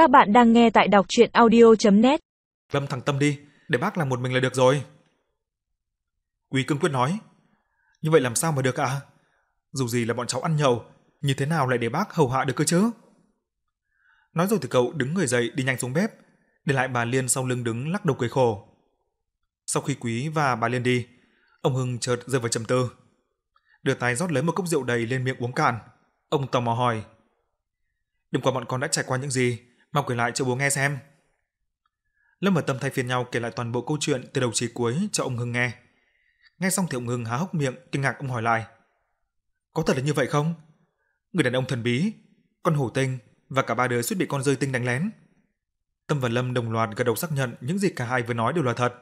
Các bạn đang nghe tại đọc chuyện audio.net Lâm thằng Tâm đi, để bác làm một mình là được rồi. Quý cương quyết nói, như vậy làm sao mà được ạ? À? Dù gì là bọn cháu ăn nhậu, như thế nào lại để bác hầu hạ được cơ chứ? Nói rồi thì cậu đứng người dậy đi nhanh xuống bếp, để lại bà Liên sau lưng đứng lắc đầu cười khổ. Sau khi Quý và bà Liên đi, ông Hưng chợt rơi vào trầm tư. Đưa tay rót lấy một cốc rượu đầy lên miệng uống cạn. Ông tò mò hỏi. Đêm qua bọn con đã trải qua những gì? Mau kể lại cho bố nghe xem. Lâm và Tâm thay phiên nhau kể lại toàn bộ câu chuyện từ đầu chí cuối cho ông Hưng nghe. Nghe xong thì ông Hưng há hốc miệng, kinh ngạc ông hỏi lại. Có thật là như vậy không? Người đàn ông thần bí, con hổ tinh và cả ba đứa suýt bị con rơi tinh đánh lén. Tâm và Lâm đồng loạt gật đầu xác nhận những gì cả hai vừa nói đều là thật.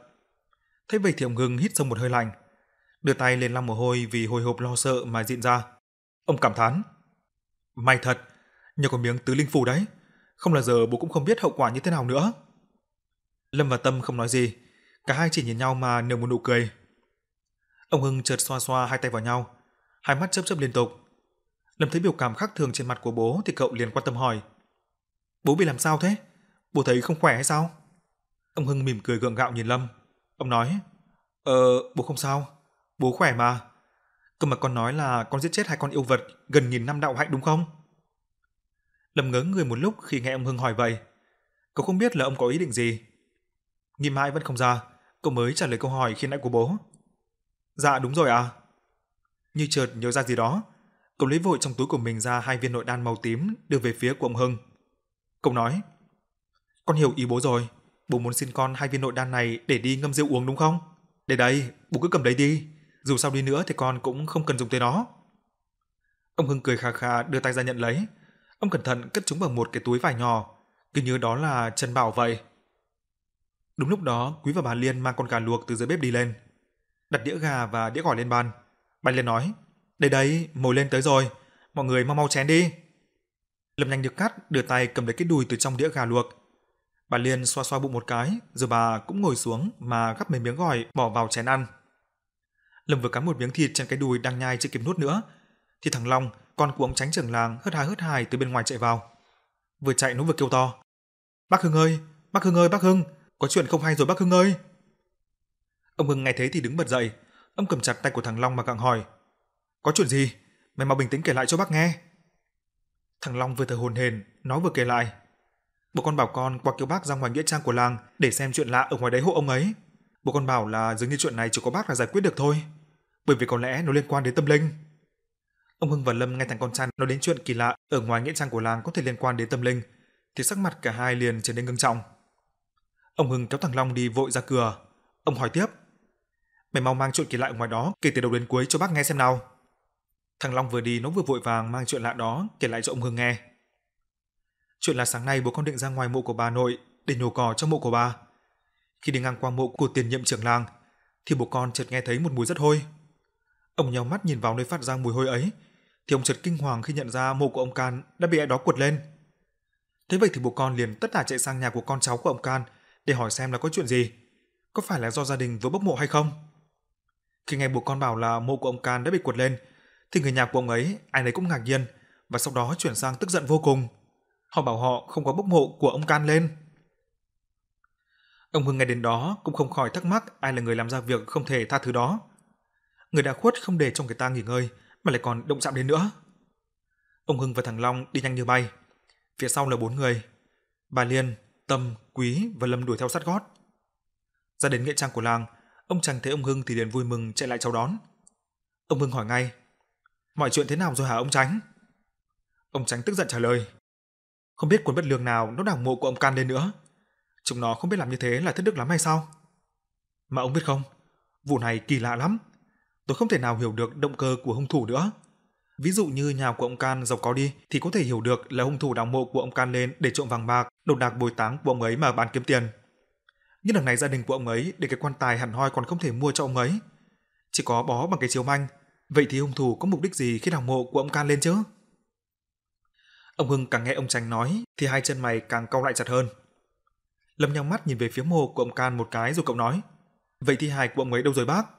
Thế vậy thì ông Hưng hít sâu một hơi lạnh, đưa tay lên lau mồ hôi vì hồi hộp lo sợ mà diễn ra. Ông cảm thán. May thật, nhờ có miếng tứ linh phù đấy, không là giờ bố cũng không biết hậu quả như thế nào nữa. Lâm và Tâm không nói gì, cả hai chỉ nhìn nhau mà nở một nụ cười. Ông Hưng chợt xoa xoa hai tay vào nhau, hai mắt chớp chớp liên tục. Lâm thấy biểu cảm khác thường trên mặt của bố thì cậu liền quan tâm hỏi: "Bố bị làm sao thế? Bố thấy không khỏe hay sao?" Ông Hưng mỉm cười gượng gạo nhìn Lâm. Ông nói: "Ờ, bố không sao, bố khỏe mà. Cơ mà con nói là con giết chết hai con yêu vật gần nghìn năm đạo hạnh đúng không?" Lâm ngớ người một lúc khi nghe ông Hưng hỏi vậy. Cậu không biết là ông có ý định gì. Nghĩ mãi vẫn không ra, cậu mới trả lời câu hỏi khi nãy của bố. Dạ đúng rồi à. Như chợt nhớ ra gì đó, cậu lấy vội trong túi của mình ra hai viên nội đan màu tím đưa về phía của ông Hưng. Cậu nói, con hiểu ý bố rồi, bố muốn xin con hai viên nội đan này để đi ngâm rượu uống đúng không? Để đây, bố cứ cầm lấy đi, dù sao đi nữa thì con cũng không cần dùng tới nó. Ông Hưng cười khà khà đưa tay ra nhận lấy, Ông cẩn thận cất chúng vào một cái túi vải nhỏ, cứ nhớ đó là chân bảo vậy. Đúng lúc đó, Quý và bà Liên mang con gà luộc từ dưới bếp đi lên. Đặt đĩa gà và đĩa gỏi lên bàn. Bà Liên nói, đây đây, mồi lên tới rồi, mọi người mau mau chén đi. Lâm nhanh được cắt, đưa tay cầm lấy cái đùi từ trong đĩa gà luộc. Bà Liên xoa xoa bụng một cái, rồi bà cũng ngồi xuống mà gắp mấy miếng gỏi bỏ vào chén ăn. Lâm vừa cắn một miếng thịt trên cái đùi đang nhai chưa kịp nuốt nữa, thì thằng Long con của ông tránh trưởng làng hớt hải hớt hài từ bên ngoài chạy vào. Vừa chạy nó vừa kêu to. Bác Hưng ơi, bác Hưng ơi, bác Hưng, có chuyện không hay rồi bác Hưng ơi. Ông Hưng nghe thế thì đứng bật dậy, ông cầm chặt tay của thằng Long mà gặng hỏi. Có chuyện gì? Mày mau bình tĩnh kể lại cho bác nghe. Thằng Long vừa thở hồn hển, nó vừa kể lại. Bố con bảo con qua kêu bác ra ngoài nghĩa trang của làng để xem chuyện lạ ở ngoài đấy hộ ông ấy. Bố con bảo là dường như chuyện này chỉ có bác là giải quyết được thôi, bởi vì có lẽ nó liên quan đến tâm linh. Ông Hưng và Lâm nghe thằng con trai nói đến chuyện kỳ lạ ở ngoài nghĩa trang của làng có thể liên quan đến tâm linh, thì sắc mặt cả hai liền trở nên ngưng trọng. Ông Hưng kéo thằng Long đi vội ra cửa. Ông hỏi tiếp: "Mày mau mang chuyện kỳ lạ ở ngoài đó kể từ đầu đến cuối cho bác nghe xem nào." Thằng Long vừa đi nó vừa vội vàng mang chuyện lạ đó kể lại cho ông Hưng nghe. Chuyện là sáng nay bố con định ra ngoài mộ của bà nội để nhổ cỏ cho mộ của bà. Khi đi ngang qua mộ của tiền nhiệm trưởng làng thì bố con chợt nghe thấy một mùi rất hôi. Ông nhau mắt nhìn vào nơi phát ra mùi hôi ấy thì ông chợt kinh hoàng khi nhận ra mộ của ông Can đã bị ai đó quật lên. Thế vậy thì bố con liền tất cả chạy sang nhà của con cháu của ông Can để hỏi xem là có chuyện gì, có phải là do gia đình vừa bốc mộ hay không. Khi nghe bố con bảo là mộ của ông Can đã bị quật lên, thì người nhà của ông ấy ai nấy cũng ngạc nhiên và sau đó chuyển sang tức giận vô cùng. Họ bảo họ không có bốc mộ của ông Can lên. Ông Hưng nghe đến đó cũng không khỏi thắc mắc ai là người làm ra việc không thể tha thứ đó. Người đã khuất không để cho người ta nghỉ ngơi, mà lại còn động chạm đến nữa. Ông Hưng và thằng Long đi nhanh như bay. Phía sau là bốn người. Bà Liên, Tâm, Quý và Lâm đuổi theo sát gót. Ra đến nghĩa trang của làng, ông chàng thấy ông Hưng thì liền vui mừng chạy lại chào đón. Ông Hưng hỏi ngay, mọi chuyện thế nào rồi hả ông Tránh? Ông Tránh tức giận trả lời, không biết cuốn bất lương nào nó đào mộ của ông Can lên nữa. Chúng nó không biết làm như thế là thất đức lắm hay sao? Mà ông biết không, vụ này kỳ lạ lắm tôi không thể nào hiểu được động cơ của hung thủ nữa. Ví dụ như nhà của ông Can giàu có đi thì có thể hiểu được là hung thủ đào mộ của ông Can lên để trộm vàng bạc, đồ đạc bồi táng của ông ấy mà bán kiếm tiền. Nhưng lần này gia đình của ông ấy để cái quan tài hẳn hoi còn không thể mua cho ông ấy. Chỉ có bó bằng cái chiếu manh. Vậy thì hung thủ có mục đích gì khi đào mộ của ông Can lên chứ? Ông Hưng càng nghe ông Tránh nói thì hai chân mày càng cau lại chặt hơn. Lâm nhắm mắt nhìn về phía mộ của ông Can một cái rồi cậu nói: "Vậy thi hài của ông ấy đâu rồi bác?"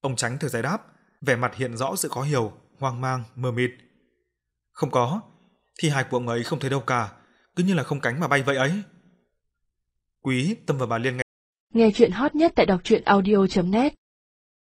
Ông tránh thở giải đáp, vẻ mặt hiện rõ sự khó hiểu, hoang mang, mờ mịt. Không có, thi hài của ông ấy không thấy đâu cả, cứ cứ như là không cánh mà bay vậy ấy. Quý, Tâm và bà Liên nghe Nghe chuyện hot nhất tại đọc truyện audio.net